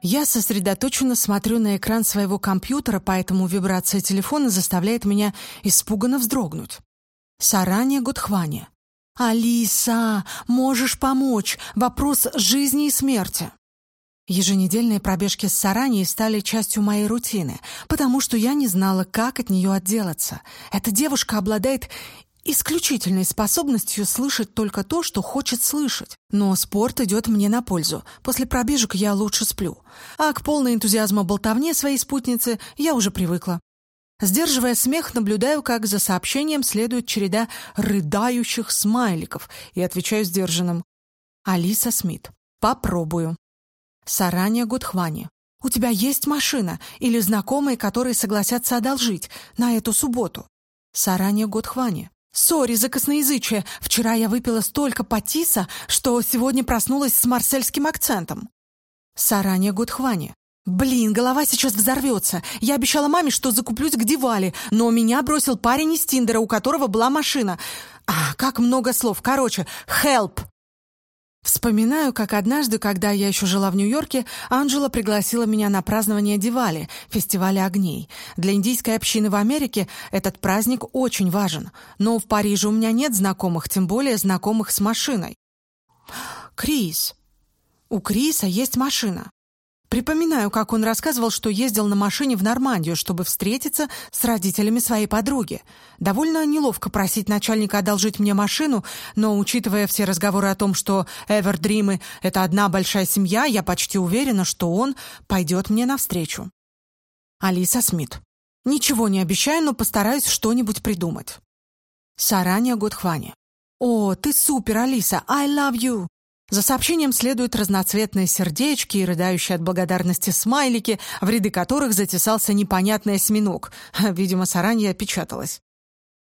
Я сосредоточенно смотрю на экран своего компьютера, поэтому вибрация телефона заставляет меня испуганно вздрогнуть. Сарания Гудхвани. «Алиса, можешь помочь? Вопрос жизни и смерти». Еженедельные пробежки с Сараней стали частью моей рутины, потому что я не знала, как от нее отделаться. Эта девушка обладает исключительной способностью слышать только то, что хочет слышать. Но спорт идет мне на пользу. После пробежек я лучше сплю. А к полной энтузиазма болтовне своей спутницы я уже привыкла. Сдерживая смех, наблюдаю, как за сообщением следует череда рыдающих смайликов и отвечаю сдержанным. Алиса Смит. Попробую. Сарания Гудхвани. У тебя есть машина или знакомые, которые согласятся одолжить на эту субботу? Сарания Гудхвани. Сори за косноязычие. Вчера я выпила столько патиса, что сегодня проснулась с марсельским акцентом. Сарания Гудхвани. Блин, голова сейчас взорвется. Я обещала маме, что закуплюсь к Дивале, но меня бросил парень из Тиндера, у которого была машина. А, как много слов. Короче, help. Вспоминаю, как однажды, когда я еще жила в Нью-Йорке, Анджела пригласила меня на празднование Дивали, фестиваля огней. Для индийской общины в Америке этот праздник очень важен. Но в Париже у меня нет знакомых, тем более знакомых с машиной. Крис. У Криса есть машина. Припоминаю, как он рассказывал, что ездил на машине в Нормандию, чтобы встретиться с родителями своей подруги. Довольно неловко просить начальника одолжить мне машину, но, учитывая все разговоры о том, что Эвердримы — это одна большая семья, я почти уверена, что он пойдет мне навстречу. Алиса Смит. Ничего не обещаю, но постараюсь что-нибудь придумать. Сарания Гудхвани. «О, ты супер, Алиса! I love you!» За сообщением следуют разноцветные сердечки и рыдающие от благодарности смайлики, в ряды которых затесался непонятный осьминог. Видимо, Саранья опечаталась.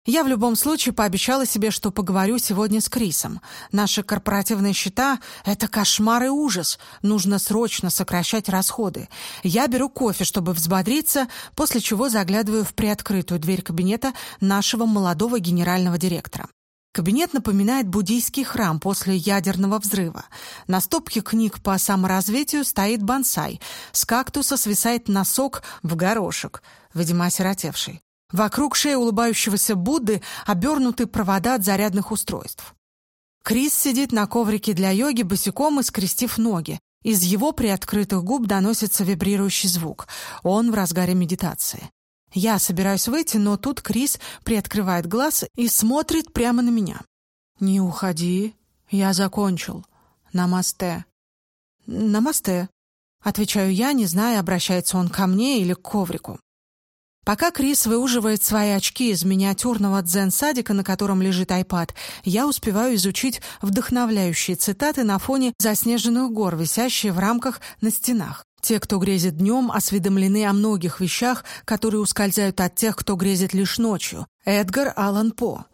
Я в любом случае пообещала себе, что поговорю сегодня с Крисом. Наши корпоративные счета — это кошмар и ужас. Нужно срочно сокращать расходы. Я беру кофе, чтобы взбодриться, после чего заглядываю в приоткрытую дверь кабинета нашего молодого генерального директора. Кабинет напоминает буддийский храм после ядерного взрыва. На стопке книг по саморазвитию стоит бонсай. С кактуса свисает носок в горошек, видимо, осиротевший. Вокруг шеи улыбающегося Будды обернуты провода от зарядных устройств. Крис сидит на коврике для йоги босиком и скрестив ноги. Из его приоткрытых губ доносится вибрирующий звук. Он в разгаре медитации. Я собираюсь выйти, но тут Крис приоткрывает глаз и смотрит прямо на меня. «Не уходи, я закончил. Намасте». «Намасте», — отвечаю я, не зная, обращается он ко мне или к коврику. Пока Крис выуживает свои очки из миниатюрного дзен-садика, на котором лежит айпад, я успеваю изучить вдохновляющие цитаты на фоне заснеженных гор, висящие в рамках на стенах. Те, кто грезит днем, осведомлены о многих вещах, которые ускользают от тех, кто грезит лишь ночью. Эдгар Аллан По.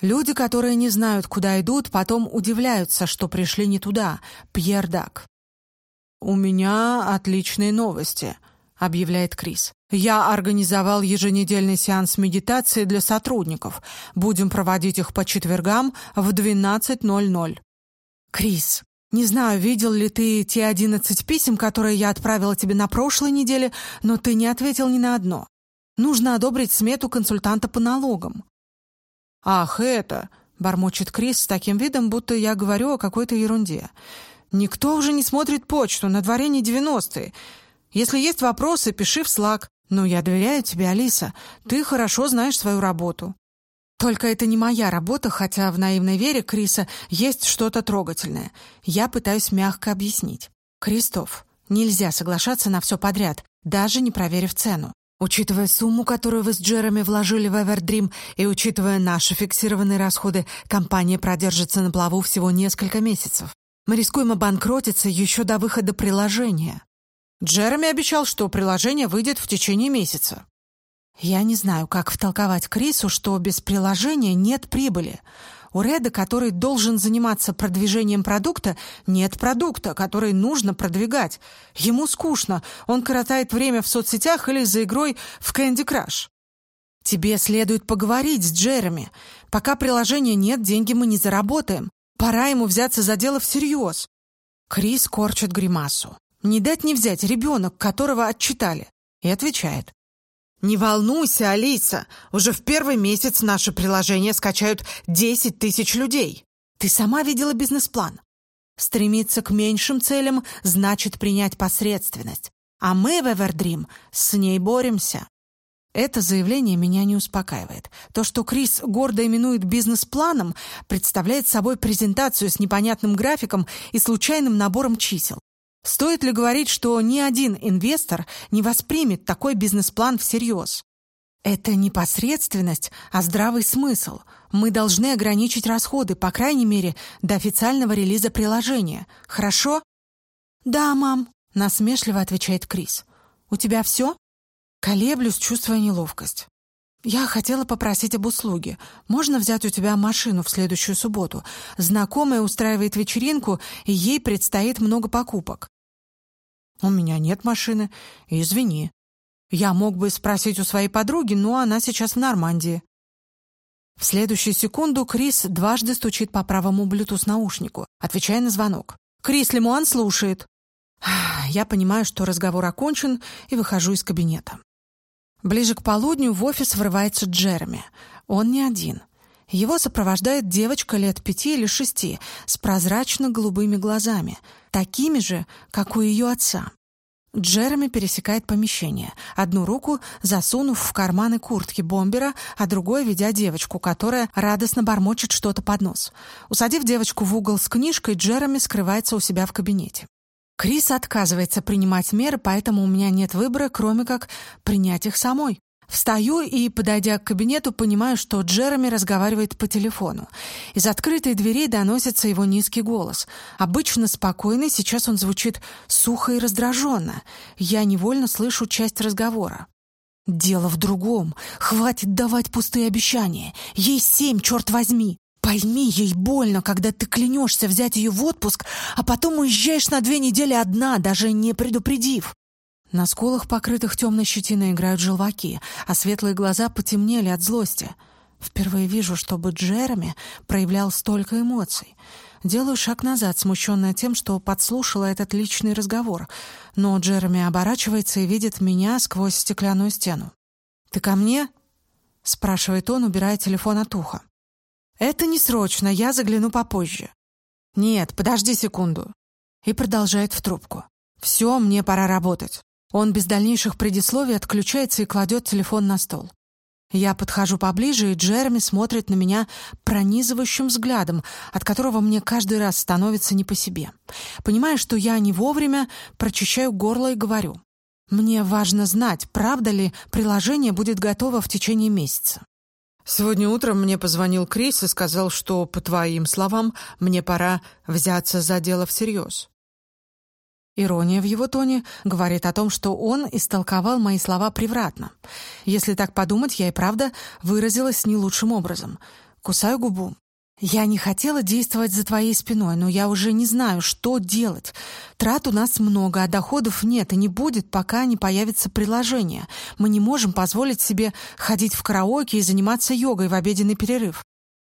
Люди, которые не знают, куда идут, потом удивляются, что пришли не туда. Пьер Дак. «У меня отличные новости», — объявляет Крис. «Я организовал еженедельный сеанс медитации для сотрудников. Будем проводить их по четвергам в 12.00». «Крис, не знаю, видел ли ты те одиннадцать писем, которые я отправила тебе на прошлой неделе, но ты не ответил ни на одно. Нужно одобрить смету консультанта по налогам». «Ах, это...» — бормочет Крис с таким видом, будто я говорю о какой-то ерунде. «Никто уже не смотрит почту, на дворе не девяностые. Если есть вопросы, пиши в Slack. Но я доверяю тебе, Алиса. Ты хорошо знаешь свою работу». Только это не моя работа, хотя в наивной вере Криса есть что-то трогательное. Я пытаюсь мягко объяснить. Кристоф, нельзя соглашаться на все подряд, даже не проверив цену. Учитывая сумму, которую вы с Джереми вложили в Эвердрим, и учитывая наши фиксированные расходы, компания продержится на плаву всего несколько месяцев. Мы рискуем обанкротиться еще до выхода приложения. Джереми обещал, что приложение выйдет в течение месяца. Я не знаю, как втолковать Крису, что без приложения нет прибыли. У Реда, который должен заниматься продвижением продукта, нет продукта, который нужно продвигать. Ему скучно, он коротает время в соцсетях или за игрой в Candy Crush. Тебе следует поговорить с Джереми. Пока приложения нет, деньги мы не заработаем. Пора ему взяться за дело всерьез. Крис корчит гримасу. Не дать не взять ребенок, которого отчитали. И отвечает. «Не волнуйся, Алиса, уже в первый месяц наше приложение скачают 10 тысяч людей. Ты сама видела бизнес-план. Стремиться к меньшим целям значит принять посредственность. А мы в Эвердрим с ней боремся». Это заявление меня не успокаивает. То, что Крис гордо именует бизнес-планом, представляет собой презентацию с непонятным графиком и случайным набором чисел. Стоит ли говорить, что ни один инвестор не воспримет такой бизнес-план всерьез? Это не посредственность, а здравый смысл. Мы должны ограничить расходы, по крайней мере, до официального релиза приложения. Хорошо? Да, мам, насмешливо отвечает Крис. У тебя все? Колеблюсь, чувствуя неловкость. Я хотела попросить об услуге. Можно взять у тебя машину в следующую субботу? Знакомая устраивает вечеринку, и ей предстоит много покупок. У меня нет машины. Извини. Я мог бы спросить у своей подруги, но она сейчас в Нормандии. В следующую секунду Крис дважды стучит по правому Bluetooth-наушнику, отвечая на звонок. «Крис Лемуан слушает». Я понимаю, что разговор окончен, и выхожу из кабинета. Ближе к полудню в офис врывается Джереми. Он не один. Его сопровождает девочка лет пяти или шести с прозрачно-голубыми глазами, такими же, как у ее отца. Джереми пересекает помещение, одну руку засунув в карманы куртки бомбера, а другой ведя девочку, которая радостно бормочет что-то под нос. Усадив девочку в угол с книжкой, Джереми скрывается у себя в кабинете. Крис отказывается принимать меры, поэтому у меня нет выбора, кроме как принять их самой. Встаю и, подойдя к кабинету, понимаю, что Джереми разговаривает по телефону. Из открытой двери доносится его низкий голос. Обычно спокойный, сейчас он звучит сухо и раздраженно. Я невольно слышу часть разговора. «Дело в другом. Хватит давать пустые обещания. Ей семь, черт возьми. Пойми, ей больно, когда ты клянешься взять ее в отпуск, а потом уезжаешь на две недели одна, даже не предупредив. На скулах, покрытых темной щетиной, играют желваки, а светлые глаза потемнели от злости. Впервые вижу, чтобы Джереми проявлял столько эмоций. Делаю шаг назад, смущенная тем, что подслушала этот личный разговор, но Джереми оборачивается и видит меня сквозь стеклянную стену. «Ты ко мне?» — спрашивает он, убирая телефон от уха. «Это не срочно, я загляну попозже». «Нет, подожди секунду». И продолжает в трубку. «Все, мне пора работать». Он без дальнейших предисловий отключается и кладет телефон на стол. Я подхожу поближе, и Джереми смотрит на меня пронизывающим взглядом, от которого мне каждый раз становится не по себе. Понимая, что я не вовремя, прочищаю горло и говорю. Мне важно знать, правда ли приложение будет готово в течение месяца. Сегодня утром мне позвонил Крис и сказал, что, по твоим словам, мне пора взяться за дело всерьез. Ирония в его тоне говорит о том, что он истолковал мои слова превратно. Если так подумать, я и правда выразилась не лучшим образом. Кусаю губу. «Я не хотела действовать за твоей спиной, но я уже не знаю, что делать. Трат у нас много, а доходов нет и не будет, пока не появится приложение. Мы не можем позволить себе ходить в караоке и заниматься йогой в обеденный перерыв.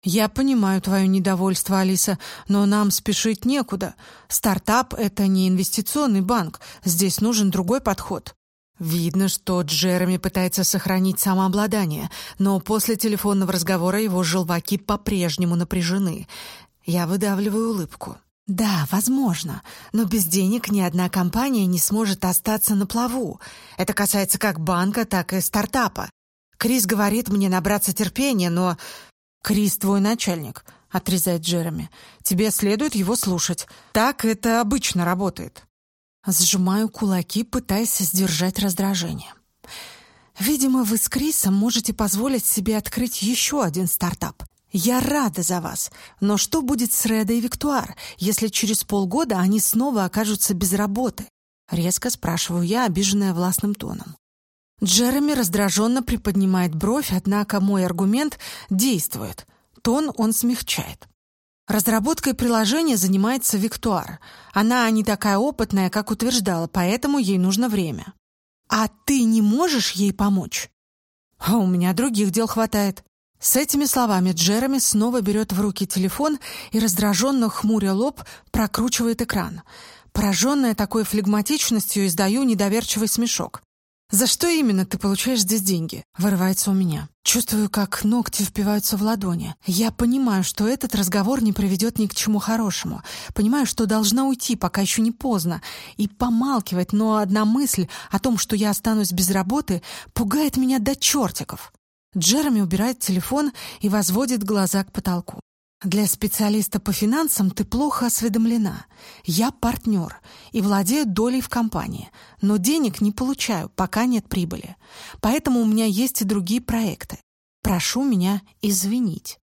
«Я понимаю твое недовольство, Алиса, но нам спешить некуда. Стартап — это не инвестиционный банк. Здесь нужен другой подход». Видно, что Джереми пытается сохранить самообладание, но после телефонного разговора его желваки по-прежнему напряжены. Я выдавливаю улыбку. «Да, возможно, но без денег ни одна компания не сможет остаться на плаву. Это касается как банка, так и стартапа. Крис говорит мне набраться терпения, но...» «Крис твой начальник», — отрезает Джереми. «Тебе следует его слушать. Так это обычно работает». Сжимаю кулаки, пытаясь сдержать раздражение. Видимо, вы с Крисом можете позволить себе открыть еще один стартап. Я рада за вас. Но что будет с Редой и Виктуар, если через полгода они снова окажутся без работы? Резко спрашиваю я, обиженная властным тоном. Джереми раздраженно приподнимает бровь, однако мой аргумент действует. Тон он смягчает. Разработкой приложения занимается Виктуар. Она не такая опытная, как утверждала, поэтому ей нужно время. А ты не можешь ей помочь? А у меня других дел хватает. С этими словами Джереми снова берет в руки телефон и раздраженно хмуря лоб прокручивает экран. Пораженная такой флегматичностью, издаю недоверчивый смешок. «За что именно ты получаешь здесь деньги?» — вырывается у меня. Чувствую, как ногти впиваются в ладони. Я понимаю, что этот разговор не приведет ни к чему хорошему. Понимаю, что должна уйти, пока еще не поздно. И помалкивать, но одна мысль о том, что я останусь без работы, пугает меня до чертиков. Джереми убирает телефон и возводит глаза к потолку. Для специалиста по финансам ты плохо осведомлена. Я партнер и владею долей в компании, но денег не получаю, пока нет прибыли. Поэтому у меня есть и другие проекты. Прошу меня извинить.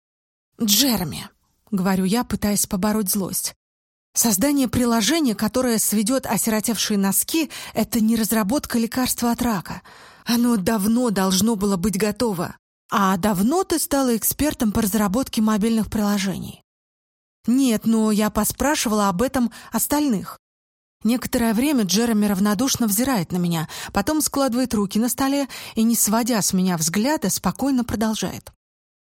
Джереми, говорю я, пытаясь побороть злость. Создание приложения, которое сведет осиротевшие носки, это не разработка лекарства от рака. Оно давно должно было быть готово. «А давно ты стала экспертом по разработке мобильных приложений?» «Нет, но я поспрашивала об этом остальных». Некоторое время Джереми равнодушно взирает на меня, потом складывает руки на столе и, не сводя с меня взгляда, спокойно продолжает.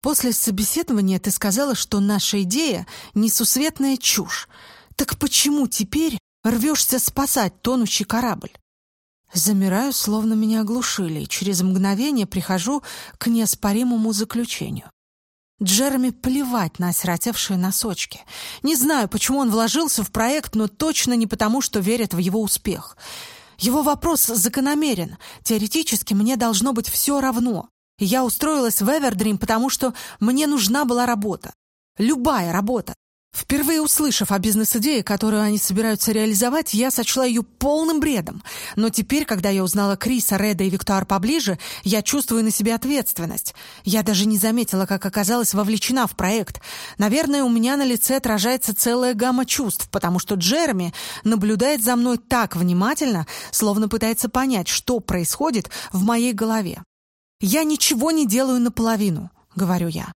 «После собеседования ты сказала, что наша идея — несусветная чушь. Так почему теперь рвешься спасать тонущий корабль?» Замираю, словно меня оглушили, и через мгновение прихожу к неоспоримому заключению. Джереми плевать на осиротевшие носочки. Не знаю, почему он вложился в проект, но точно не потому, что верит в его успех. Его вопрос закономерен. Теоретически мне должно быть все равно. Я устроилась в Эвердрим, потому что мне нужна была работа. Любая работа. Впервые услышав о бизнес-идее, которую они собираются реализовать, я сочла ее полным бредом. Но теперь, когда я узнала Криса, Реда и Виктуар поближе, я чувствую на себе ответственность. Я даже не заметила, как оказалась вовлечена в проект. Наверное, у меня на лице отражается целая гамма чувств, потому что Джереми наблюдает за мной так внимательно, словно пытается понять, что происходит в моей голове. «Я ничего не делаю наполовину», — говорю я.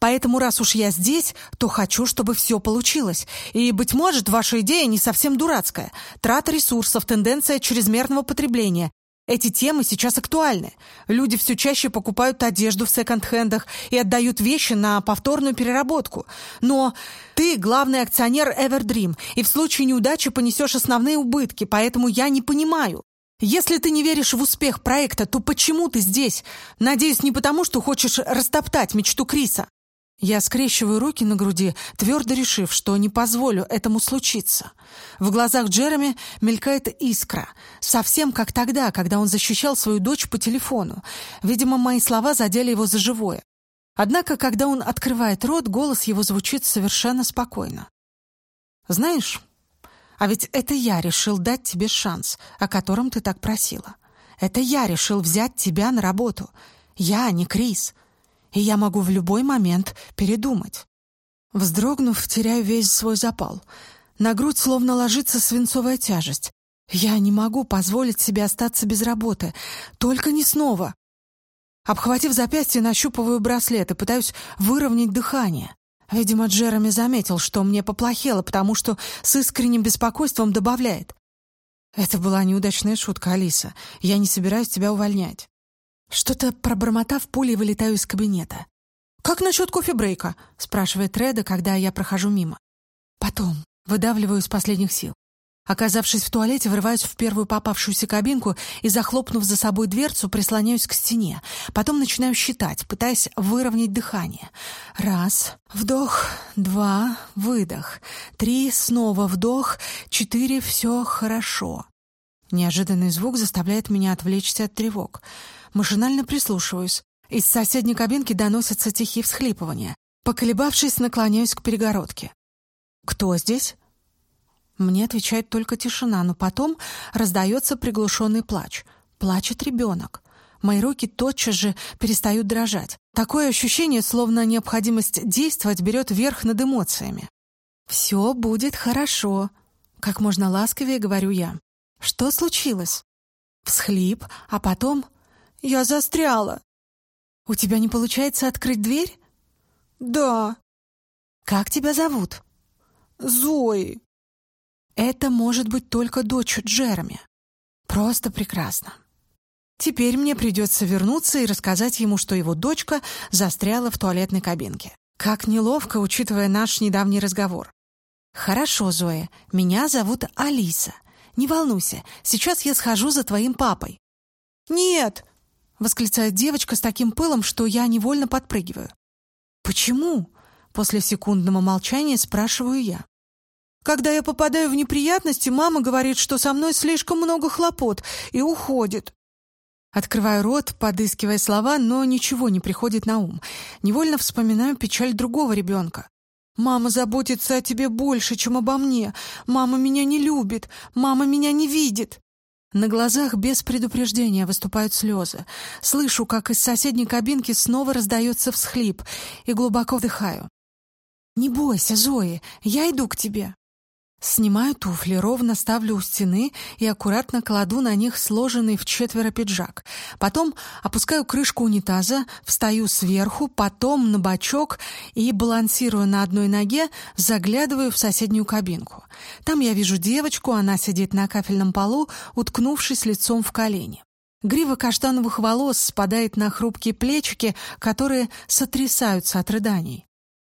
Поэтому, раз уж я здесь, то хочу, чтобы все получилось. И, быть может, ваша идея не совсем дурацкая. Трата ресурсов, тенденция чрезмерного потребления. Эти темы сейчас актуальны. Люди все чаще покупают одежду в секонд-хендах и отдают вещи на повторную переработку. Но ты главный акционер Everdream, и в случае неудачи понесешь основные убытки, поэтому я не понимаю. Если ты не веришь в успех проекта, то почему ты здесь? Надеюсь, не потому, что хочешь растоптать мечту Криса. Я скрещиваю руки на груди, твердо решив, что не позволю этому случиться. В глазах Джереми мелькает искра, совсем как тогда, когда он защищал свою дочь по телефону. Видимо, мои слова задели его за живое. Однако, когда он открывает рот, голос его звучит совершенно спокойно. «Знаешь, а ведь это я решил дать тебе шанс, о котором ты так просила. Это я решил взять тебя на работу. Я, а не Крис и я могу в любой момент передумать. Вздрогнув, теряю весь свой запал. На грудь словно ложится свинцовая тяжесть. Я не могу позволить себе остаться без работы. Только не снова. Обхватив запястье, нащупываю браслет и пытаюсь выровнять дыхание. Видимо, Джереми заметил, что мне поплохело, потому что с искренним беспокойством добавляет. «Это была неудачная шутка, Алиса. Я не собираюсь тебя увольнять». Что-то пробормотав, пулей вылетаю из кабинета. «Как насчет кофе-брейка?» — спрашивает Реда, когда я прохожу мимо. Потом выдавливаю из последних сил. Оказавшись в туалете, врываюсь в первую попавшуюся кабинку и, захлопнув за собой дверцу, прислоняюсь к стене. Потом начинаю считать, пытаясь выровнять дыхание. Раз, вдох, два, выдох. Три, снова вдох, четыре, все хорошо. Неожиданный звук заставляет меня отвлечься от тревог. Машинально прислушиваюсь. Из соседней кабинки доносятся тихие всхлипывания. Поколебавшись, наклоняюсь к перегородке. «Кто здесь?» Мне отвечает только тишина, но потом раздается приглушенный плач. Плачет ребенок. Мои руки тотчас же перестают дрожать. Такое ощущение, словно необходимость действовать берет верх над эмоциями. «Все будет хорошо», — как можно ласковее говорю я. «Что случилось?» Всхлип, а потом я застряла. У тебя не получается открыть дверь? Да. Как тебя зовут? Зои. Это может быть только дочь Джереми. Просто прекрасно. Теперь мне придется вернуться и рассказать ему, что его дочка застряла в туалетной кабинке. Как неловко, учитывая наш недавний разговор. «Хорошо, Зоя, меня зовут Алиса. Не волнуйся, сейчас я схожу за твоим папой». «Нет!» — восклицает девочка с таким пылом, что я невольно подпрыгиваю. «Почему?» — после секундного молчания спрашиваю я. «Когда я попадаю в неприятности, мама говорит, что со мной слишком много хлопот, и уходит». Открываю рот, подыскивая слова, но ничего не приходит на ум. Невольно вспоминаю печаль другого ребенка. «Мама заботится о тебе больше, чем обо мне. Мама меня не любит. Мама меня не видит». На глазах без предупреждения выступают слезы. Слышу, как из соседней кабинки снова раздается всхлип, и глубоко вдыхаю. «Не бойся, Зои, я иду к тебе». Снимаю туфли, ровно ставлю у стены и аккуратно кладу на них сложенный в четверо пиджак. Потом опускаю крышку унитаза, встаю сверху, потом на бочок и, балансируя на одной ноге, заглядываю в соседнюю кабинку. Там я вижу девочку, она сидит на кафельном полу, уткнувшись лицом в колени. Грива каштановых волос спадает на хрупкие плечики, которые сотрясаются от рыданий.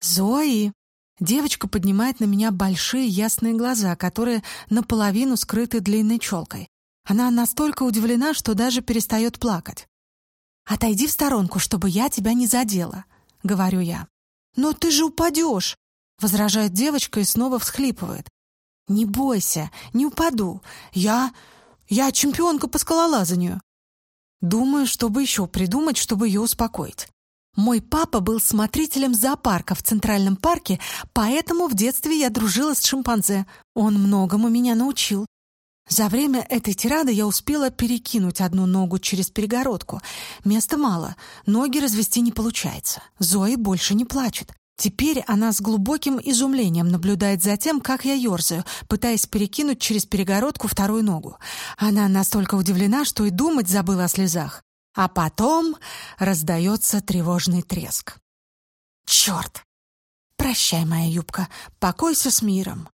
«Зои!» Девочка поднимает на меня большие ясные глаза, которые наполовину скрыты длинной челкой. Она настолько удивлена, что даже перестает плакать. «Отойди в сторонку, чтобы я тебя не задела», — говорю я. «Но ты же упадешь», — возражает девочка и снова всхлипывает. «Не бойся, не упаду. Я... я чемпионка по скалолазанию». Думаю, чтобы еще придумать, чтобы ее успокоить. Мой папа был смотрителем зоопарка в Центральном парке, поэтому в детстве я дружила с шимпанзе. Он многому меня научил. За время этой тирады я успела перекинуть одну ногу через перегородку. Места мало, ноги развести не получается. Зои больше не плачет. Теперь она с глубоким изумлением наблюдает за тем, как я ерзаю, пытаясь перекинуть через перегородку вторую ногу. Она настолько удивлена, что и думать забыла о слезах. А потом раздается тревожный треск. «Черт! Прощай, моя юбка, покойся с миром!»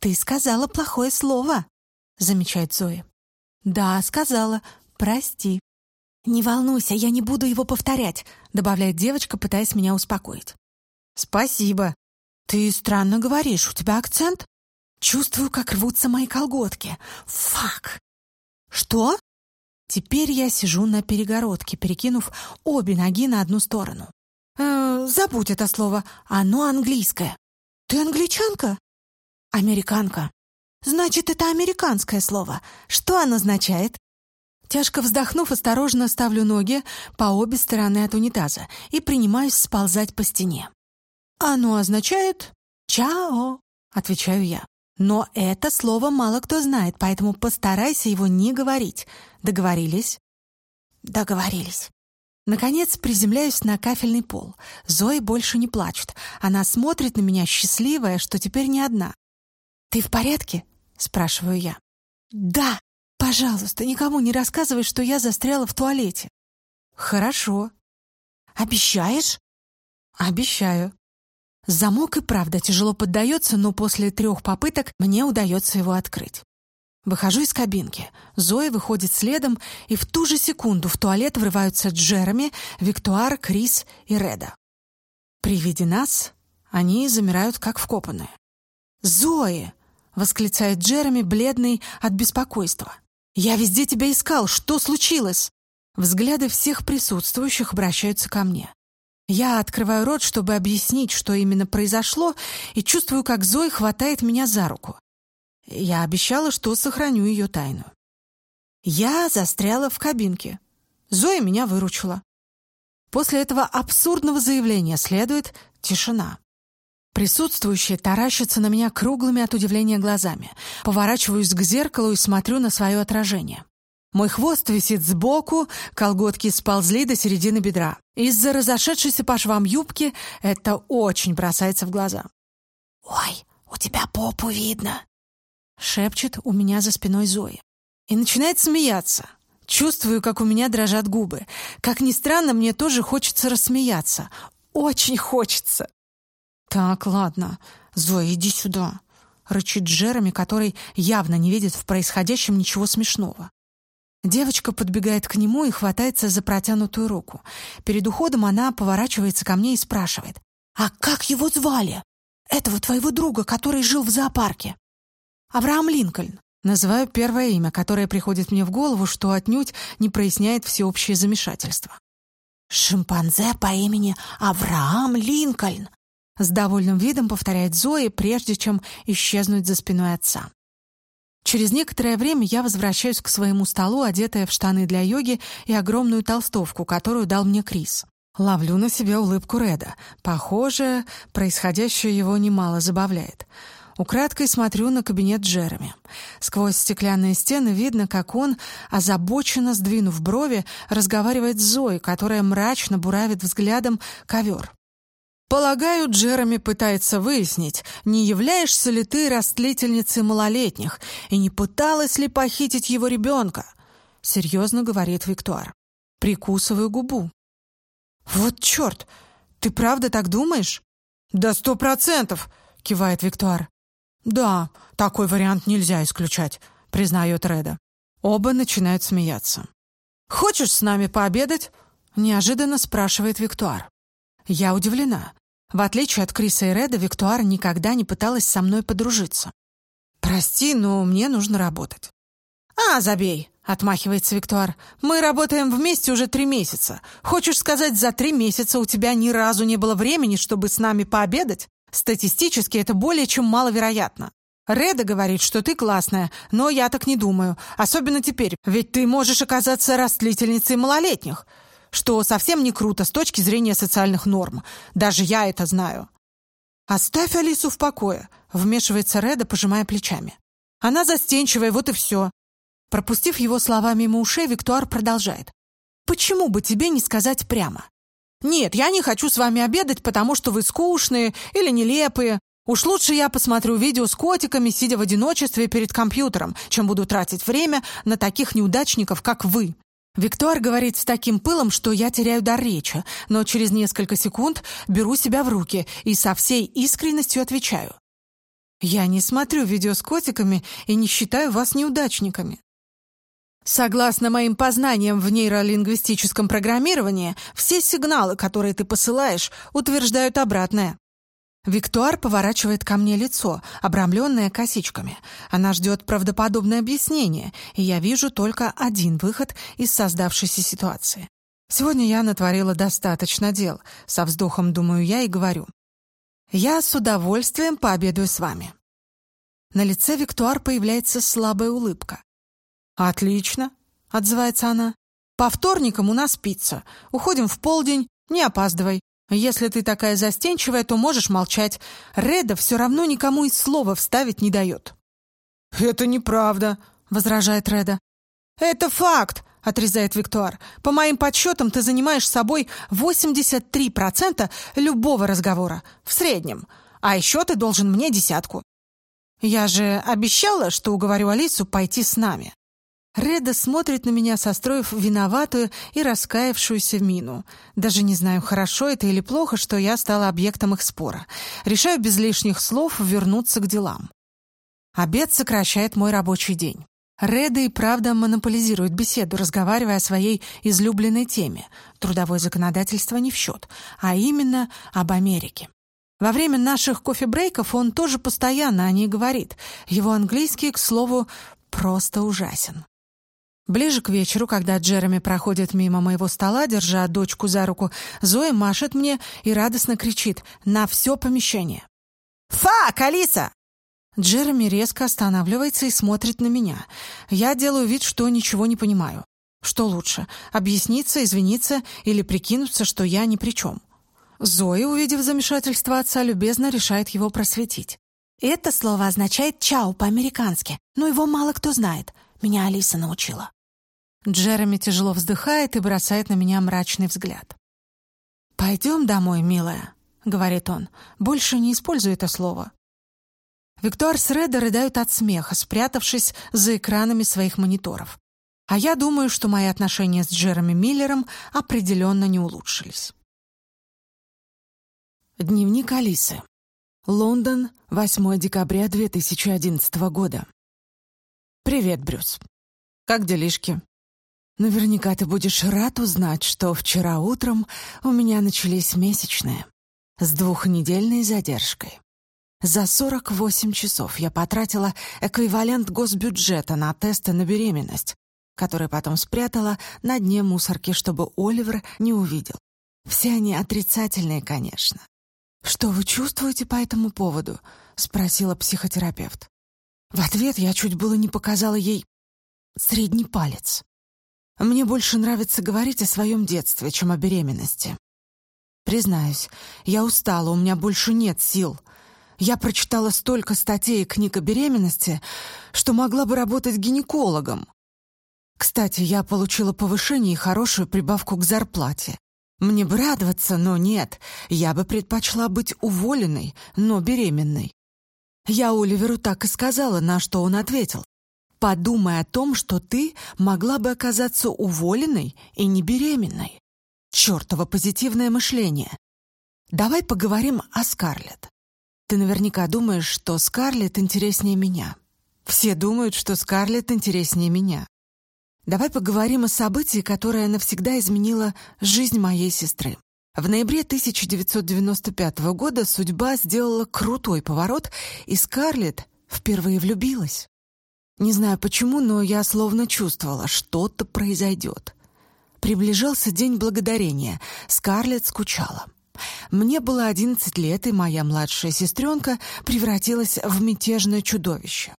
«Ты сказала плохое слово», — замечает Зоя. «Да, сказала. Прости». «Не волнуйся, я не буду его повторять», — добавляет девочка, пытаясь меня успокоить. «Спасибо. Ты странно говоришь, у тебя акцент?» «Чувствую, как рвутся мои колготки. Фак!» «Что?» Теперь я сижу на перегородке, перекинув обе ноги на одну сторону. «Э, «Забудь это слово, оно английское». «Ты англичанка?» «Американка». «Значит, это американское слово. Что оно означает?» Тяжко вздохнув, осторожно ставлю ноги по обе стороны от унитаза и принимаюсь сползать по стене. «Оно означает «чао», — отвечаю я. Но это слово мало кто знает, поэтому постарайся его не говорить. Договорились? Договорились. Наконец приземляюсь на кафельный пол. Зои больше не плачет. Она смотрит на меня, счастливая, что теперь не одна. «Ты в порядке?» — спрашиваю я. «Да! Пожалуйста, никому не рассказывай, что я застряла в туалете». «Хорошо». «Обещаешь?» «Обещаю». Замок и правда тяжело поддается, но после трех попыток мне удается его открыть. Выхожу из кабинки. Зоя выходит следом, и в ту же секунду в туалет врываются Джереми, Виктуар, Крис и Реда. При виде нас они замирают как вкопанные. «Зои!» — восклицает Джереми, бледный от беспокойства. «Я везде тебя искал! Что случилось?» Взгляды всех присутствующих обращаются ко мне. Я открываю рот, чтобы объяснить, что именно произошло, и чувствую, как Зои хватает меня за руку. Я обещала, что сохраню ее тайну. Я застряла в кабинке. Зоя меня выручила. После этого абсурдного заявления следует тишина. Присутствующие таращатся на меня круглыми от удивления глазами. Поворачиваюсь к зеркалу и смотрю на свое отражение. Мой хвост висит сбоку, колготки сползли до середины бедра. Из-за разошедшейся по швам юбки это очень бросается в глаза. «Ой, у тебя попу видно!» Шепчет у меня за спиной Зои. И начинает смеяться. Чувствую, как у меня дрожат губы. Как ни странно, мне тоже хочется рассмеяться. Очень хочется. «Так, ладно. Зоя, иди сюда», — рычит Джереми, который явно не видит в происходящем ничего смешного. Девочка подбегает к нему и хватается за протянутую руку. Перед уходом она поворачивается ко мне и спрашивает. «А как его звали?» Этого твоего друга, который жил в зоопарке. Авраам Линкольн. Называю первое имя, которое приходит мне в голову, что отнюдь не проясняет всеобщее замешательство. «Шимпанзе по имени Авраам Линкольн», — с довольным видом повторяет Зои, прежде чем исчезнуть за спиной отца. Через некоторое время я возвращаюсь к своему столу, одетая в штаны для йоги и огромную толстовку, которую дал мне Крис. Ловлю на себе улыбку Реда. Похоже, происходящее его немало забавляет. Украдкой смотрю на кабинет Джереми. Сквозь стеклянные стены видно, как он, озабоченно сдвинув брови, разговаривает с Зоей, которая мрачно буравит взглядом ковер. Полагаю, Джереми пытается выяснить, не являешься ли ты растлительницей малолетних и не пыталась ли похитить его ребенка. Серьезно говорит Виктуар. Прикусываю губу. Вот черт! Ты правда так думаешь? Да сто процентов! Кивает Виктуар. «Да, такой вариант нельзя исключать», — признает Реда. Оба начинают смеяться. «Хочешь с нами пообедать?» — неожиданно спрашивает Виктуар. Я удивлена. В отличие от Криса и Реда, Виктуар никогда не пыталась со мной подружиться. «Прости, но мне нужно работать». «А, забей», — отмахивается Виктуар. «Мы работаем вместе уже три месяца. Хочешь сказать, за три месяца у тебя ни разу не было времени, чтобы с нами пообедать?» Статистически это более чем маловероятно. Реда говорит, что ты классная, но я так не думаю. Особенно теперь, ведь ты можешь оказаться растлительницей малолетних, что совсем не круто с точки зрения социальных норм. Даже я это знаю. «Оставь Алису в покое», — вмешивается Реда, пожимая плечами. «Она застенчивая, вот и все». Пропустив его слова мимо ушей, Виктуар продолжает. «Почему бы тебе не сказать прямо? «Нет, я не хочу с вами обедать, потому что вы скучные или нелепые. Уж лучше я посмотрю видео с котиками, сидя в одиночестве перед компьютером, чем буду тратить время на таких неудачников, как вы». Виктор говорит с таким пылом, что я теряю дар речи, но через несколько секунд беру себя в руки и со всей искренностью отвечаю. «Я не смотрю видео с котиками и не считаю вас неудачниками. Согласно моим познаниям в нейролингвистическом программировании, все сигналы, которые ты посылаешь, утверждают обратное. Виктуар поворачивает ко мне лицо, обрамленное косичками. Она ждет правдоподобное объяснение, и я вижу только один выход из создавшейся ситуации. Сегодня я натворила достаточно дел. Со вздохом думаю я и говорю. Я с удовольствием пообедаю с вами. На лице Виктуар появляется слабая улыбка. «Отлично», — отзывается она. «По вторникам у нас пицца. Уходим в полдень, не опаздывай. Если ты такая застенчивая, то можешь молчать. Реда все равно никому и слова вставить не дает». «Это неправда», — возражает Реда. «Это факт», — отрезает Виктуар. «По моим подсчетам, ты занимаешь собой 83% любого разговора. В среднем. А еще ты должен мне десятку. Я же обещала, что уговорю Алису пойти с нами. Реда смотрит на меня, состроив виноватую и раскаявшуюся мину. Даже не знаю, хорошо это или плохо, что я стала объектом их спора. Решаю без лишних слов вернуться к делам. Обед сокращает мой рабочий день. Реда и правда монополизирует беседу, разговаривая о своей излюбленной теме. Трудовое законодательство не в счет, а именно об Америке. Во время наших кофе-брейков он тоже постоянно о ней говорит. Его английский, к слову, просто ужасен. Ближе к вечеру, когда Джереми проходит мимо моего стола, держа дочку за руку, Зоя машет мне и радостно кричит «На все помещение!» «Фак, Алиса!» Джереми резко останавливается и смотрит на меня. Я делаю вид, что ничего не понимаю. Что лучше, объясниться, извиниться или прикинуться, что я ни при чем? Зоя, увидев замешательство отца, любезно решает его просветить. Это слово означает «чау» по-американски, но его мало кто знает. Меня Алиса научила. Джереми тяжело вздыхает и бросает на меня мрачный взгляд. «Пойдем домой, милая», — говорит он. «Больше не используй это слово». Виктор с Редо рыдают от смеха, спрятавшись за экранами своих мониторов. А я думаю, что мои отношения с Джереми Миллером определенно не улучшились. Дневник Алисы. Лондон, 8 декабря 2011 года. «Привет, Брюс. Как делишки?» Наверняка ты будешь рад узнать, что вчера утром у меня начались месячные с двухнедельной задержкой. За 48 часов я потратила эквивалент госбюджета на тесты на беременность, который потом спрятала на дне мусорки, чтобы Оливер не увидел. Все они отрицательные, конечно. «Что вы чувствуете по этому поводу?» — спросила психотерапевт. В ответ я чуть было не показала ей средний палец. Мне больше нравится говорить о своем детстве, чем о беременности. Признаюсь, я устала, у меня больше нет сил. Я прочитала столько статей и книг о беременности, что могла бы работать гинекологом. Кстати, я получила повышение и хорошую прибавку к зарплате. Мне бы радоваться, но нет, я бы предпочла быть уволенной, но беременной. Я Оливеру так и сказала, на что он ответил. «Подумай о том, что ты могла бы оказаться уволенной и не беременной». Чёртово позитивное мышление. Давай поговорим о Скарлетт. Ты наверняка думаешь, что Скарлетт интереснее меня. Все думают, что Скарлетт интереснее меня. Давай поговорим о событии, которое навсегда изменило жизнь моей сестры. В ноябре 1995 года судьба сделала крутой поворот, и Скарлетт впервые влюбилась. Не знаю почему, но я словно чувствовала, что-то произойдет. Приближался День Благодарения. Скарлетт скучала. Мне было 11 лет, и моя младшая сестренка превратилась в мятежное чудовище.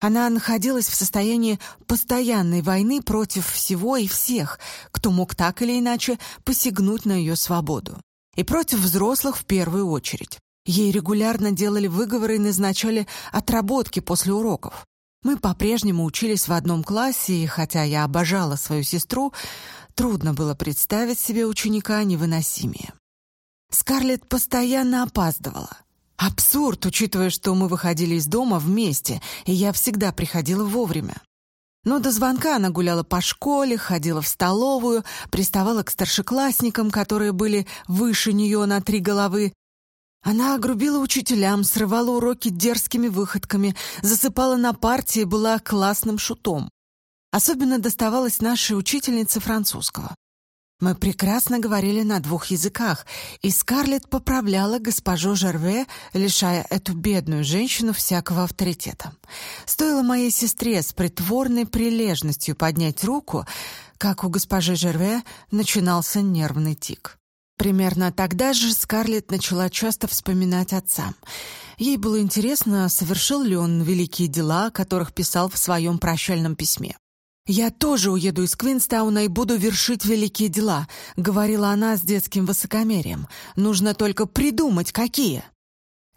Она находилась в состоянии постоянной войны против всего и всех, кто мог так или иначе посягнуть на ее свободу. И против взрослых в первую очередь. Ей регулярно делали выговоры и назначали отработки после уроков. Мы по-прежнему учились в одном классе, и хотя я обожала свою сестру, трудно было представить себе ученика невыносимее. Скарлетт постоянно опаздывала. Абсурд, учитывая, что мы выходили из дома вместе, и я всегда приходила вовремя. Но до звонка она гуляла по школе, ходила в столовую, приставала к старшеклассникам, которые были выше нее на три головы. Она огрубила учителям, срывала уроки дерзкими выходками, засыпала на партии, была классным шутом. Особенно доставалось нашей учительнице французского. Мы прекрасно говорили на двух языках, и Скарлетт поправляла госпожу Жерве, лишая эту бедную женщину всякого авторитета. Стоило моей сестре с притворной прилежностью поднять руку, как у госпожи Жерве начинался нервный тик. Примерно тогда же Скарлетт начала часто вспоминать отца. Ей было интересно, совершил ли он великие дела, о которых писал в своем прощальном письме. «Я тоже уеду из Квинстауна и буду вершить великие дела», — говорила она с детским высокомерием. «Нужно только придумать, какие».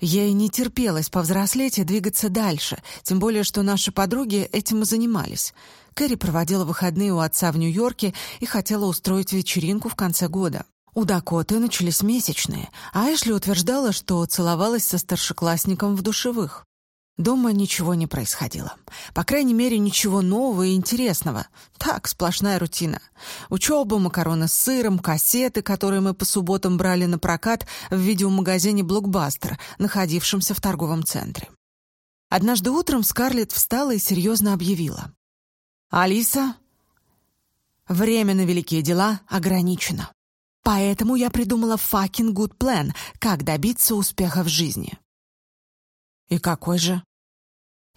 Ей не терпелось повзрослеть и двигаться дальше, тем более, что наши подруги этим и занимались. Кэрри проводила выходные у отца в Нью-Йорке и хотела устроить вечеринку в конце года. У Дакоты начались месячные, а Эшли утверждала, что целовалась со старшеклассником в душевых. Дома ничего не происходило. По крайней мере, ничего нового и интересного. Так, сплошная рутина. Учеба, макароны с сыром, кассеты, которые мы по субботам брали на прокат в видеомагазине «Блокбастер», находившемся в торговом центре. Однажды утром Скарлетт встала и серьезно объявила. «Алиса, время на великие дела ограничено. Поэтому я придумала fucking good plan, как добиться успеха в жизни». «И какой же?»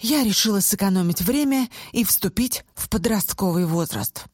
я решила сэкономить время и вступить в подростковый возраст.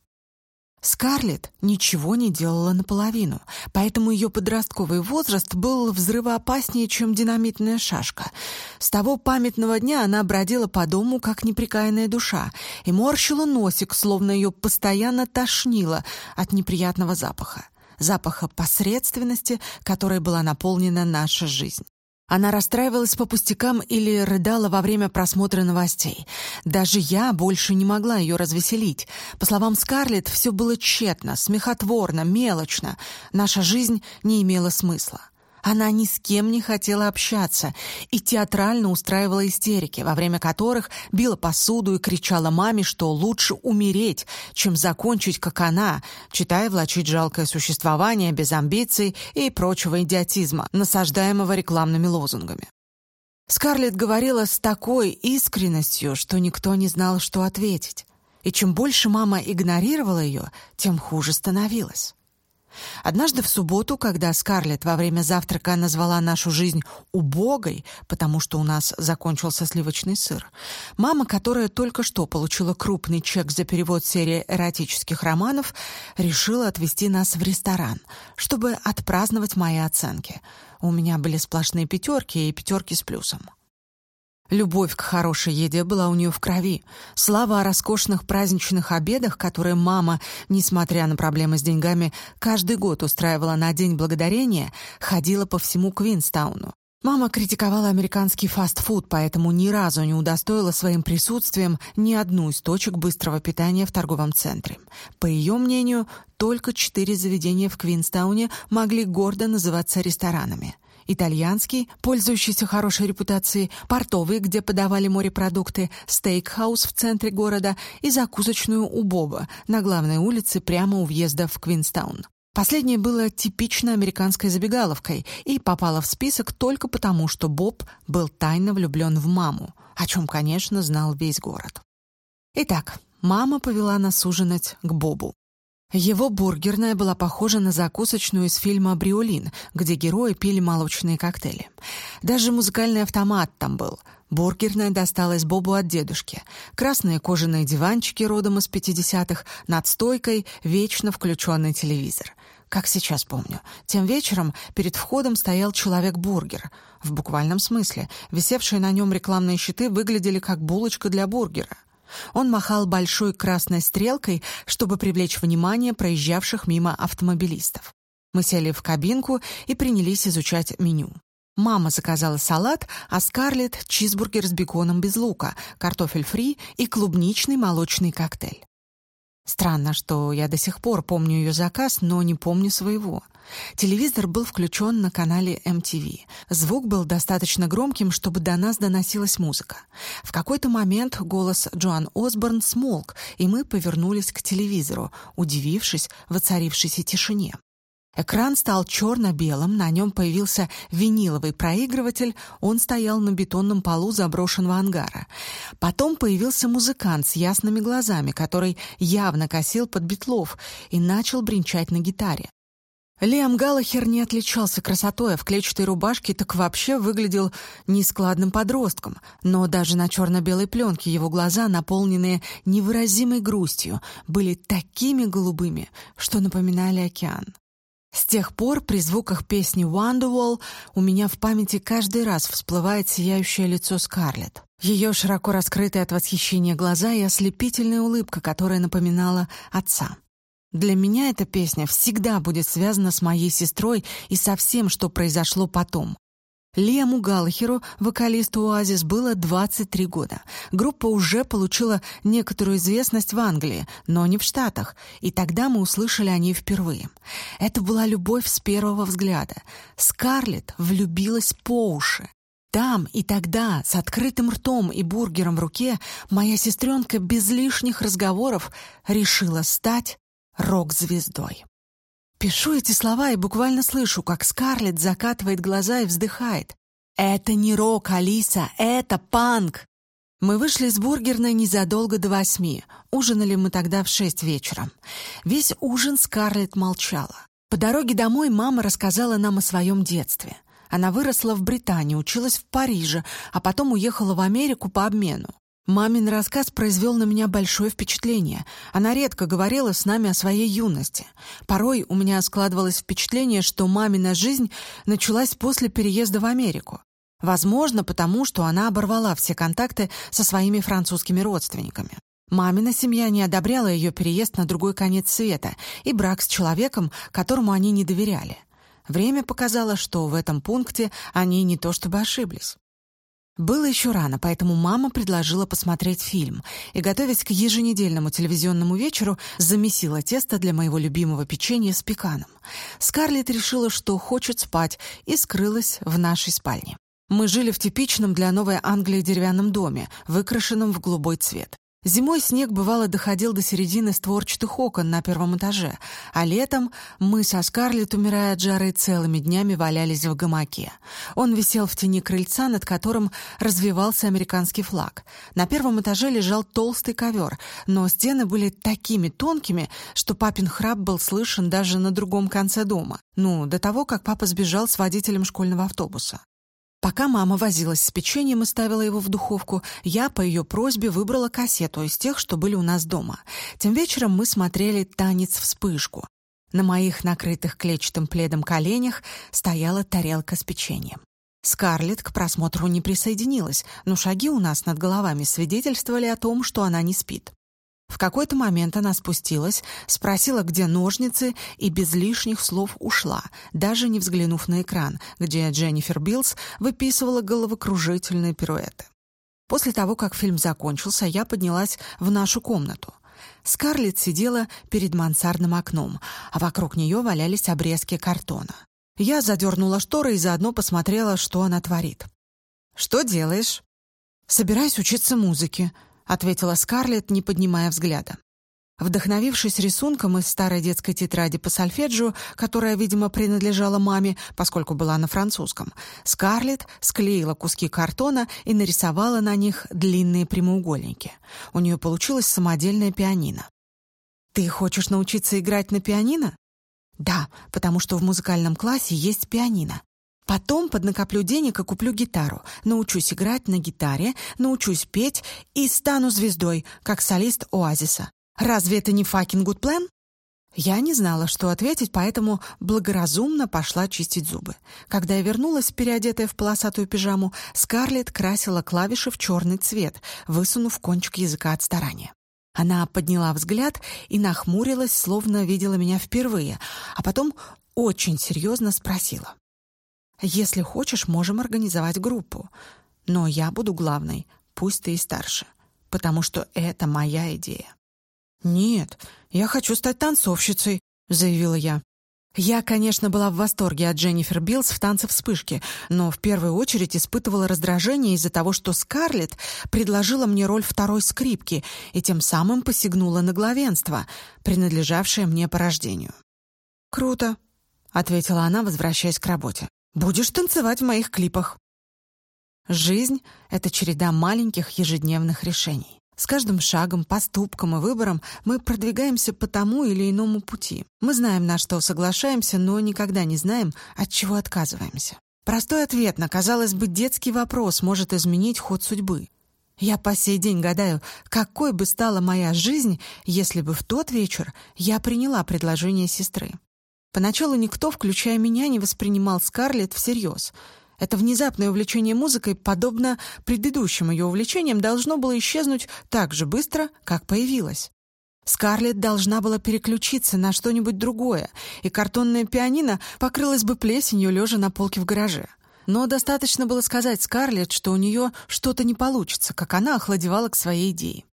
Скарлетт ничего не делала наполовину, поэтому ее подростковый возраст был взрывоопаснее, чем динамитная шашка. С того памятного дня она бродила по дому, как неприкаянная душа, и морщила носик, словно ее постоянно тошнило от неприятного запаха. Запаха посредственности, которой была наполнена наша жизнь. Она расстраивалась по пустякам или рыдала во время просмотра новостей. Даже я больше не могла ее развеселить. По словам Скарлетт, все было тщетно, смехотворно, мелочно. Наша жизнь не имела смысла. Она ни с кем не хотела общаться и театрально устраивала истерики, во время которых била посуду и кричала маме, что лучше умереть, чем закончить, как она, читая влачить жалкое существование без амбиций и прочего идиотизма, насаждаемого рекламными лозунгами. Скарлетт говорила с такой искренностью, что никто не знал, что ответить. И чем больше мама игнорировала ее, тем хуже становилось. Однажды в субботу, когда Скарлетт во время завтрака назвала нашу жизнь убогой, потому что у нас закончился сливочный сыр, мама, которая только что получила крупный чек за перевод серии эротических романов, решила отвезти нас в ресторан, чтобы отпраздновать мои оценки. У меня были сплошные пятерки и пятерки с плюсом. Любовь к хорошей еде была у нее в крови. Слава о роскошных праздничных обедах, которые мама, несмотря на проблемы с деньгами, каждый год устраивала на День Благодарения, ходила по всему Квинстауну. Мама критиковала американский фастфуд, поэтому ни разу не удостоила своим присутствием ни одну из точек быстрого питания в торговом центре. По ее мнению, только четыре заведения в Квинстауне могли гордо называться ресторанами – итальянский, пользующийся хорошей репутацией, портовый, где подавали морепродукты, стейкхаус в центре города и закусочную у Боба на главной улице прямо у въезда в Квинстаун. Последнее было типично американской забегаловкой и попало в список только потому, что Боб был тайно влюблен в маму, о чем, конечно, знал весь город. Итак, мама повела нас ужинать к Бобу. Его бургерная была похожа на закусочную из фильма «Бриолин», где герои пили молочные коктейли. Даже музыкальный автомат там был. Бургерная досталась Бобу от дедушки. Красные кожаные диванчики родом из 50-х, над стойкой вечно включенный телевизор. Как сейчас помню. Тем вечером перед входом стоял человек-бургер. В буквальном смысле. Висевшие на нем рекламные щиты выглядели как булочка для бургера. Он махал большой красной стрелкой, чтобы привлечь внимание проезжавших мимо автомобилистов. Мы сели в кабинку и принялись изучать меню. Мама заказала салат, а Скарлетт — чизбургер с беконом без лука, картофель фри и клубничный молочный коктейль. Странно, что я до сих пор помню ее заказ, но не помню своего. Телевизор был включен на канале MTV. Звук был достаточно громким, чтобы до нас доносилась музыка. В какой-то момент голос Джоан Осборн смолк, и мы повернулись к телевизору, удивившись воцарившейся тишине. Экран стал черно-белым, на нем появился виниловый проигрыватель, он стоял на бетонном полу заброшенного ангара. Потом появился музыкант с ясными глазами, который явно косил под битлов и начал бренчать на гитаре. Лиам Галлахер не отличался красотой, а в клетчатой рубашке так вообще выглядел нескладным подростком. Но даже на черно-белой пленке его глаза, наполненные невыразимой грустью, были такими голубыми, что напоминали океан. С тех пор при звуках песни «Wonderwall» у меня в памяти каждый раз всплывает сияющее лицо Скарлетт. Ее широко раскрытые от восхищения глаза и ослепительная улыбка, которая напоминала отца. Для меня эта песня всегда будет связана с моей сестрой и со всем, что произошло потом. Лиаму Галлахеру, вокалисту «Оазис», было 23 года. Группа уже получила некоторую известность в Англии, но не в Штатах, и тогда мы услышали о ней впервые. Это была любовь с первого взгляда. Скарлетт влюбилась по уши. Там и тогда, с открытым ртом и бургером в руке, моя сестренка без лишних разговоров решила стать рок-звездой. Пишу эти слова и буквально слышу, как Скарлетт закатывает глаза и вздыхает. «Это не рок, Алиса, это панк!» Мы вышли из бургерной незадолго до восьми. Ужинали мы тогда в шесть вечера. Весь ужин Скарлетт молчала. По дороге домой мама рассказала нам о своем детстве. Она выросла в Британии, училась в Париже, а потом уехала в Америку по обмену. Мамин рассказ произвел на меня большое впечатление. Она редко говорила с нами о своей юности. Порой у меня складывалось впечатление, что мамина жизнь началась после переезда в Америку. Возможно, потому что она оборвала все контакты со своими французскими родственниками. Мамина семья не одобряла ее переезд на другой конец света и брак с человеком, которому они не доверяли. Время показало, что в этом пункте они не то чтобы ошиблись. Было еще рано, поэтому мама предложила посмотреть фильм и, готовясь к еженедельному телевизионному вечеру, замесила тесто для моего любимого печенья с пеканом. Скарлетт решила, что хочет спать, и скрылась в нашей спальне. Мы жили в типичном для Новой Англии деревянном доме, выкрашенном в голубой цвет. Зимой снег бывало доходил до середины створчатых окон на первом этаже, а летом мы со Скарлетт, умирая от жары, целыми днями валялись в гамаке. Он висел в тени крыльца, над которым развивался американский флаг. На первом этаже лежал толстый ковер, но стены были такими тонкими, что папин храп был слышен даже на другом конце дома. Ну, до того, как папа сбежал с водителем школьного автобуса. Пока мама возилась с печеньем и ставила его в духовку, я по ее просьбе выбрала кассету из тех, что были у нас дома. Тем вечером мы смотрели «Танец-вспышку». На моих накрытых клетчатым пледом коленях стояла тарелка с печеньем. Скарлетт к просмотру не присоединилась, но шаги у нас над головами свидетельствовали о том, что она не спит. В какой-то момент она спустилась, спросила, где ножницы, и без лишних слов ушла, даже не взглянув на экран, где Дженнифер Билс выписывала головокружительные пируэты. После того, как фильм закончился, я поднялась в нашу комнату. Скарлетт сидела перед мансардным окном, а вокруг нее валялись обрезки картона. Я задернула шторы и заодно посмотрела, что она творит. «Что делаешь?» «Собираюсь учиться музыке», ответила Скарлетт, не поднимая взгляда. Вдохновившись рисунком из старой детской тетради по сольфеджио, которая, видимо, принадлежала маме, поскольку была на французском, Скарлетт склеила куски картона и нарисовала на них длинные прямоугольники. У нее получилось самодельное пианино. «Ты хочешь научиться играть на пианино?» «Да, потому что в музыкальном классе есть пианино. Потом поднакоплю денег и куплю гитару, научусь играть на гитаре, научусь петь и стану звездой, как солист Оазиса. Разве это не fucking good plan? Я не знала, что ответить, поэтому благоразумно пошла чистить зубы. Когда я вернулась, переодетая в полосатую пижаму, Скарлетт красила клавиши в черный цвет, высунув кончик языка от старания. Она подняла взгляд и нахмурилась, словно видела меня впервые, а потом очень серьезно спросила. Если хочешь, можем организовать группу. Но я буду главной, пусть ты и старше, потому что это моя идея. Нет, я хочу стать танцовщицей, заявила я. Я, конечно, была в восторге от Дженнифер Билс в танце вспышки, но в первую очередь испытывала раздражение из-за того, что Скарлетт предложила мне роль второй скрипки и тем самым посягнула на главенство, принадлежавшее мне по рождению. «Круто», — ответила она, возвращаясь к работе. Будешь танцевать в моих клипах. Жизнь — это череда маленьких ежедневных решений. С каждым шагом, поступком и выбором мы продвигаемся по тому или иному пути. Мы знаем, на что соглашаемся, но никогда не знаем, от чего отказываемся. Простой ответ на, казалось бы, детский вопрос может изменить ход судьбы. Я по сей день гадаю, какой бы стала моя жизнь, если бы в тот вечер я приняла предложение сестры. Поначалу никто, включая меня, не воспринимал Скарлетт всерьез. Это внезапное увлечение музыкой, подобно предыдущим ее увлечениям, должно было исчезнуть так же быстро, как появилось. Скарлетт должна была переключиться на что-нибудь другое, и картонное пианино покрылось бы плесенью, лежа на полке в гараже. Но достаточно было сказать Скарлетт, что у нее что-то не получится, как она охладевала к своей идее.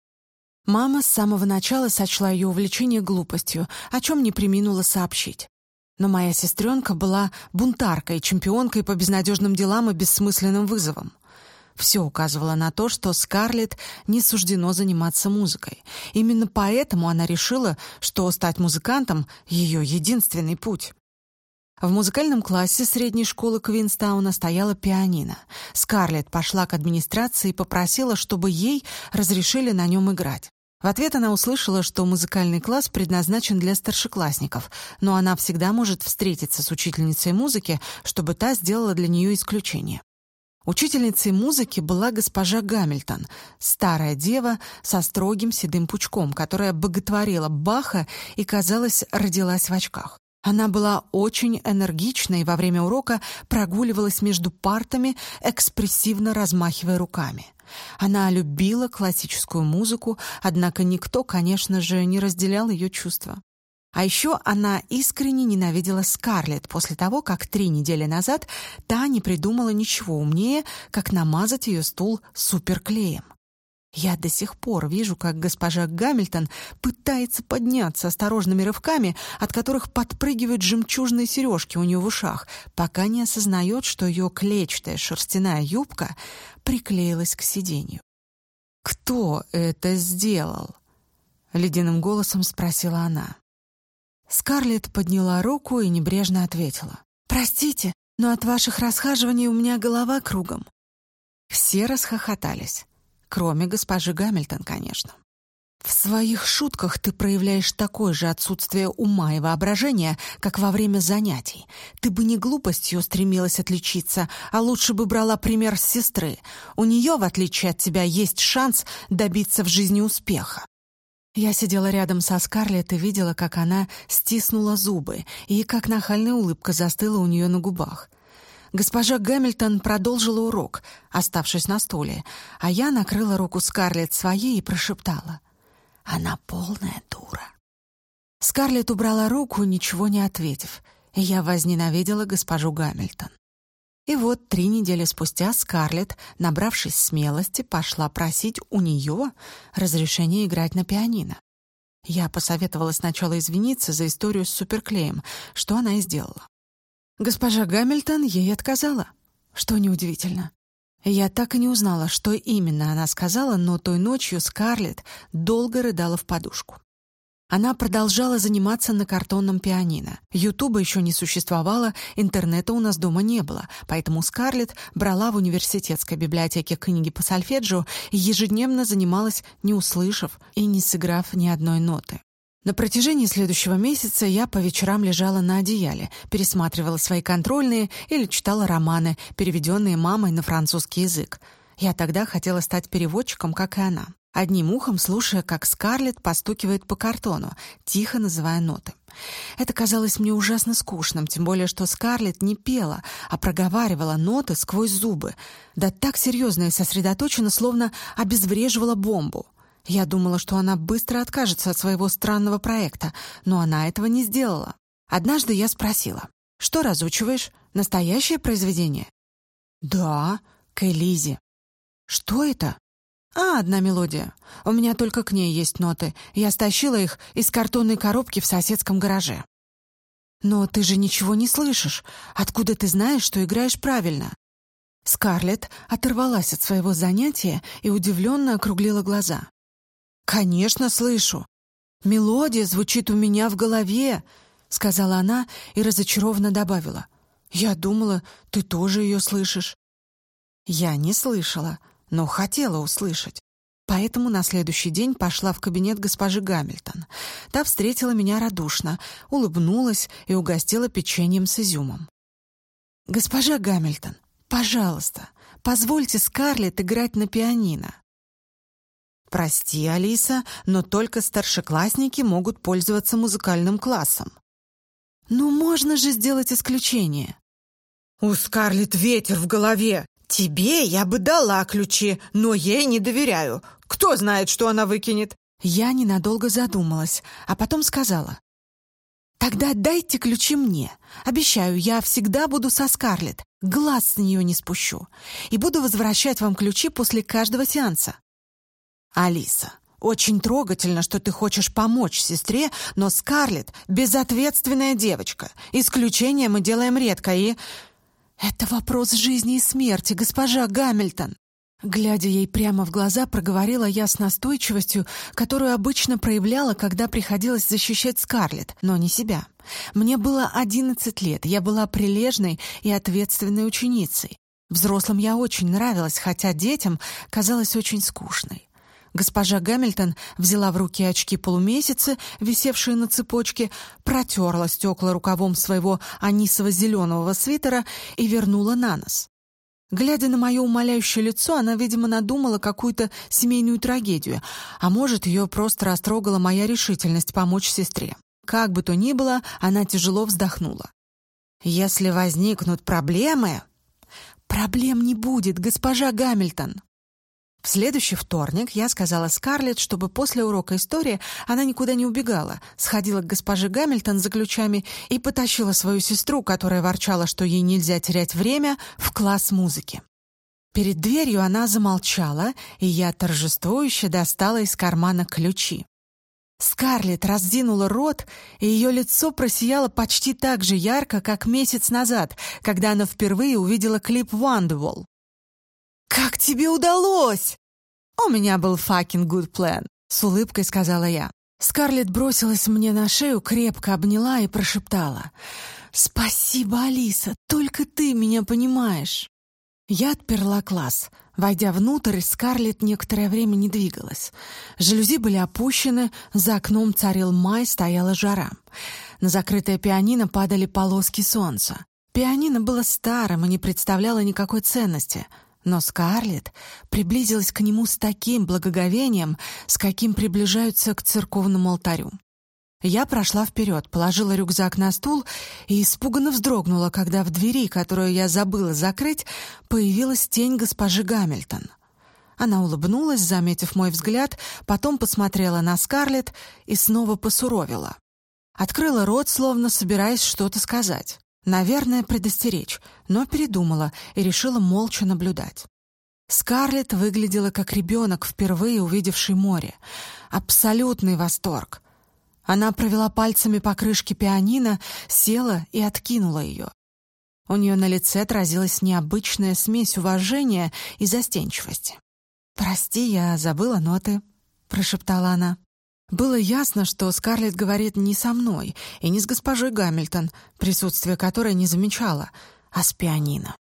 Мама с самого начала сочла ее увлечение глупостью, о чем не приминула сообщить. Но моя сестренка была бунтаркой, чемпионкой по безнадежным делам и бессмысленным вызовам. Все указывало на то, что Скарлетт не суждено заниматься музыкой. Именно поэтому она решила, что стать музыкантом — ее единственный путь. В музыкальном классе средней школы Квинстауна стояла пианино. Скарлетт пошла к администрации и попросила, чтобы ей разрешили на нем играть. В ответ она услышала, что музыкальный класс предназначен для старшеклассников, но она всегда может встретиться с учительницей музыки, чтобы та сделала для нее исключение. Учительницей музыки была госпожа Гамильтон, старая дева со строгим седым пучком, которая боготворила Баха и, казалось, родилась в очках. Она была очень энергична и во время урока прогуливалась между партами, экспрессивно размахивая руками. Она любила классическую музыку, однако никто, конечно же, не разделял ее чувства. А еще она искренне ненавидела Скарлетт после того, как три недели назад та не придумала ничего умнее, как намазать ее стул суперклеем. Я до сих пор вижу, как госпожа Гамильтон пытается подняться осторожными рывками, от которых подпрыгивают жемчужные сережки у нее в ушах, пока не осознает, что ее клетчатая шерстяная юбка приклеилась к сиденью. кто это сделал?» — ледяным голосом спросила она. Скарлетт подняла руку и небрежно ответила. «Простите, но от ваших расхаживаний у меня голова кругом». Все расхохотались, кроме госпожи Гамильтон, конечно. В своих шутках ты проявляешь такое же отсутствие ума и воображения, как во время занятий. Ты бы не глупостью стремилась отличиться, а лучше бы брала пример с сестры. У нее, в отличие от тебя, есть шанс добиться в жизни успеха. Я сидела рядом со Скарлетт и видела, как она стиснула зубы и как нахальная улыбка застыла у нее на губах. Госпожа Гэмильтон продолжила урок, оставшись на стуле, а я накрыла руку Скарлетт своей и прошептала. Она полная дура. Скарлетт убрала руку, ничего не ответив, и я возненавидела госпожу Гамильтон. И вот три недели спустя Скарлетт, набравшись смелости, пошла просить у нее разрешения играть на пианино. Я посоветовала сначала извиниться за историю с суперклеем, что она и сделала. Госпожа Гамильтон ей отказала, что неудивительно. Я так и не узнала, что именно она сказала, но той ночью Скарлетт долго рыдала в подушку. Она продолжала заниматься на картонном пианино. Ютуба еще не существовало, интернета у нас дома не было, поэтому Скарлетт брала в университетской библиотеке книги по сольфеджио и ежедневно занималась, не услышав и не сыграв ни одной ноты. На протяжении следующего месяца я по вечерам лежала на одеяле, пересматривала свои контрольные или читала романы, переведенные мамой на французский язык. Я тогда хотела стать переводчиком, как и она. Одним ухом слушая, как Скарлетт постукивает по картону, тихо называя ноты. Это казалось мне ужасно скучным, тем более что Скарлетт не пела, а проговаривала ноты сквозь зубы. Да так серьезно и сосредоточенно, словно обезвреживала бомбу. Я думала, что она быстро откажется от своего странного проекта, но она этого не сделала. Однажды я спросила, «Что разучиваешь? Настоящее произведение?» «Да, к Элизе». «Что это?» «А, одна мелодия. У меня только к ней есть ноты. Я стащила их из картонной коробки в соседском гараже». «Но ты же ничего не слышишь. Откуда ты знаешь, что играешь правильно?» Скарлетт оторвалась от своего занятия и удивленно округлила глаза. «Конечно, слышу. Мелодия звучит у меня в голове», — сказала она и разочарованно добавила. «Я думала, ты тоже ее слышишь». Я не слышала, но хотела услышать. Поэтому на следующий день пошла в кабинет госпожи Гамильтон. Та встретила меня радушно, улыбнулась и угостила печеньем с изюмом. «Госпожа Гамильтон, пожалуйста, позвольте Скарлетт играть на пианино». «Прости, Алиса, но только старшеклассники могут пользоваться музыкальным классом». «Ну, можно же сделать исключение». «У Скарлетт ветер в голове. Тебе я бы дала ключи, но ей не доверяю. Кто знает, что она выкинет?» Я ненадолго задумалась, а потом сказала. «Тогда дайте ключи мне. Обещаю, я всегда буду со Скарлетт, глаз с нее не спущу, и буду возвращать вам ключи после каждого сеанса». «Алиса, очень трогательно, что ты хочешь помочь сестре, но Скарлетт — безответственная девочка. Исключения мы делаем редко, и...» «Это вопрос жизни и смерти, госпожа Гамильтон!» Глядя ей прямо в глаза, проговорила я с настойчивостью, которую обычно проявляла, когда приходилось защищать Скарлетт, но не себя. Мне было одиннадцать лет, я была прилежной и ответственной ученицей. Взрослым я очень нравилась, хотя детям казалась очень скучной. Госпожа Гамильтон взяла в руки очки полумесяца, висевшие на цепочке, протерла стекла рукавом своего анисово-зеленого свитера и вернула на нос. Глядя на мое умоляющее лицо, она, видимо, надумала какую-то семейную трагедию, а может, ее просто растрогала моя решительность помочь сестре. Как бы то ни было, она тяжело вздохнула. «Если возникнут проблемы...» «Проблем не будет, госпожа Гамильтон!» В следующий вторник я сказала Скарлетт, чтобы после урока истории она никуда не убегала, сходила к госпоже Гамильтон за ключами и потащила свою сестру, которая ворчала, что ей нельзя терять время, в класс музыки. Перед дверью она замолчала, и я торжествующе достала из кармана ключи. Скарлетт раздвинула рот, и ее лицо просияло почти так же ярко, как месяц назад, когда она впервые увидела клип «Wonderwall». «Как тебе удалось?» «У меня был fucking good plan», — с улыбкой сказала я. Скарлетт бросилась мне на шею, крепко обняла и прошептала. «Спасибо, Алиса, только ты меня понимаешь». Я отперла класс. Войдя внутрь, Скарлетт некоторое время не двигалась. Жалюзи были опущены, за окном царил май, стояла жара. На закрытое пианино падали полоски солнца. Пианино было старым и не представляло никакой ценности, но Скарлетт приблизилась к нему с таким благоговением, с каким приближаются к церковному алтарю. Я прошла вперед, положила рюкзак на стул и испуганно вздрогнула, когда в двери, которую я забыла закрыть, появилась тень госпожи Гамильтон. Она улыбнулась, заметив мой взгляд, потом посмотрела на Скарлетт и снова посуровила. Открыла рот, словно собираясь что-то сказать. Наверное, предостеречь, но передумала и решила молча наблюдать. Скарлетт выглядела как ребенок, впервые увидевший море. Абсолютный восторг. Она провела пальцами по крышке пианино, села и откинула ее. У нее на лице отразилась необычная смесь уважения и застенчивости. «Прости, я забыла ноты», — прошептала она. Было ясно, что Скарлетт говорит не со мной и не с госпожой Гамильтон, присутствие которой не замечала, а с пианино.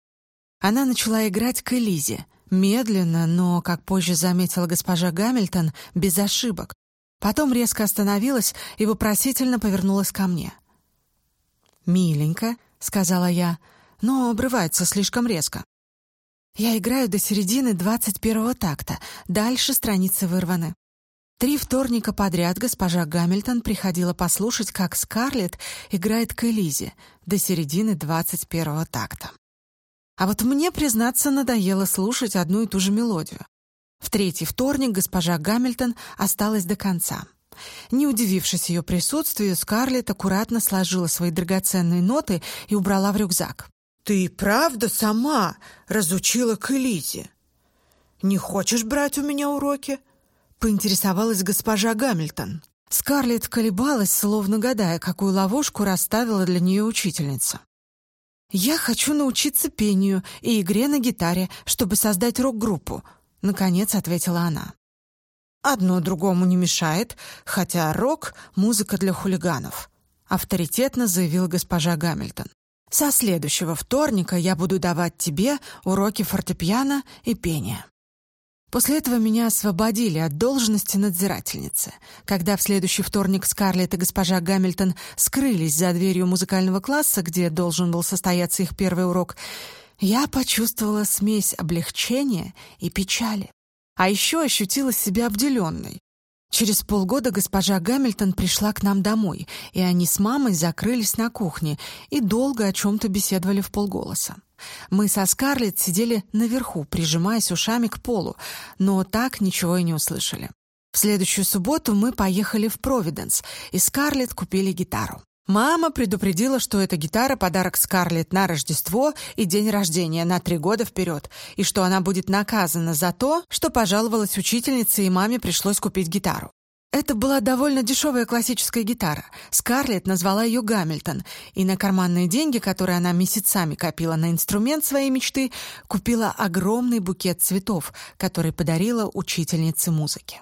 Она начала играть к Элизе, медленно, но, как позже заметила госпожа Гамильтон, без ошибок, Потом резко остановилась и вопросительно повернулась ко мне. «Миленько», — сказала я, — «но обрывается слишком резко». Я играю до середины двадцать первого такта, дальше страницы вырваны. Три вторника подряд госпожа Гамильтон приходила послушать, как Скарлетт играет к Элизе до середины двадцать первого такта. А вот мне, признаться, надоело слушать одну и ту же мелодию. В третий вторник госпожа Гамильтон осталась до конца. Не удивившись ее присутствию, Скарлетт аккуратно сложила свои драгоценные ноты и убрала в рюкзак. «Ты правда сама разучила к Элизе? Не хочешь брать у меня уроки?» — поинтересовалась госпожа Гамильтон. Скарлетт колебалась, словно гадая, какую ловушку расставила для нее учительница. «Я хочу научиться пению и игре на гитаре, чтобы создать рок-группу», Наконец ответила она. «Одно другому не мешает, хотя рок — музыка для хулиганов», — авторитетно заявил госпожа Гамильтон. «Со следующего вторника я буду давать тебе уроки фортепиано и пения». После этого меня освободили от должности надзирательницы. Когда в следующий вторник Скарлетт и госпожа Гамильтон скрылись за дверью музыкального класса, где должен был состояться их первый урок, я почувствовала смесь облегчения и печали. А еще ощутила себя обделенной. Через полгода госпожа Гамильтон пришла к нам домой, и они с мамой закрылись на кухне и долго о чем-то беседовали в полголоса. Мы со Скарлетт сидели наверху, прижимаясь ушами к полу, но так ничего и не услышали. В следующую субботу мы поехали в Провиденс, и Скарлетт купили гитару. Мама предупредила, что эта гитара — подарок Скарлетт на Рождество и день рождения на три года вперед, и что она будет наказана за то, что пожаловалась учительнице и маме пришлось купить гитару. Это была довольно дешевая классическая гитара. Скарлетт назвала ее Гамильтон, и на карманные деньги, которые она месяцами копила на инструмент своей мечты, купила огромный букет цветов, который подарила учительнице музыки.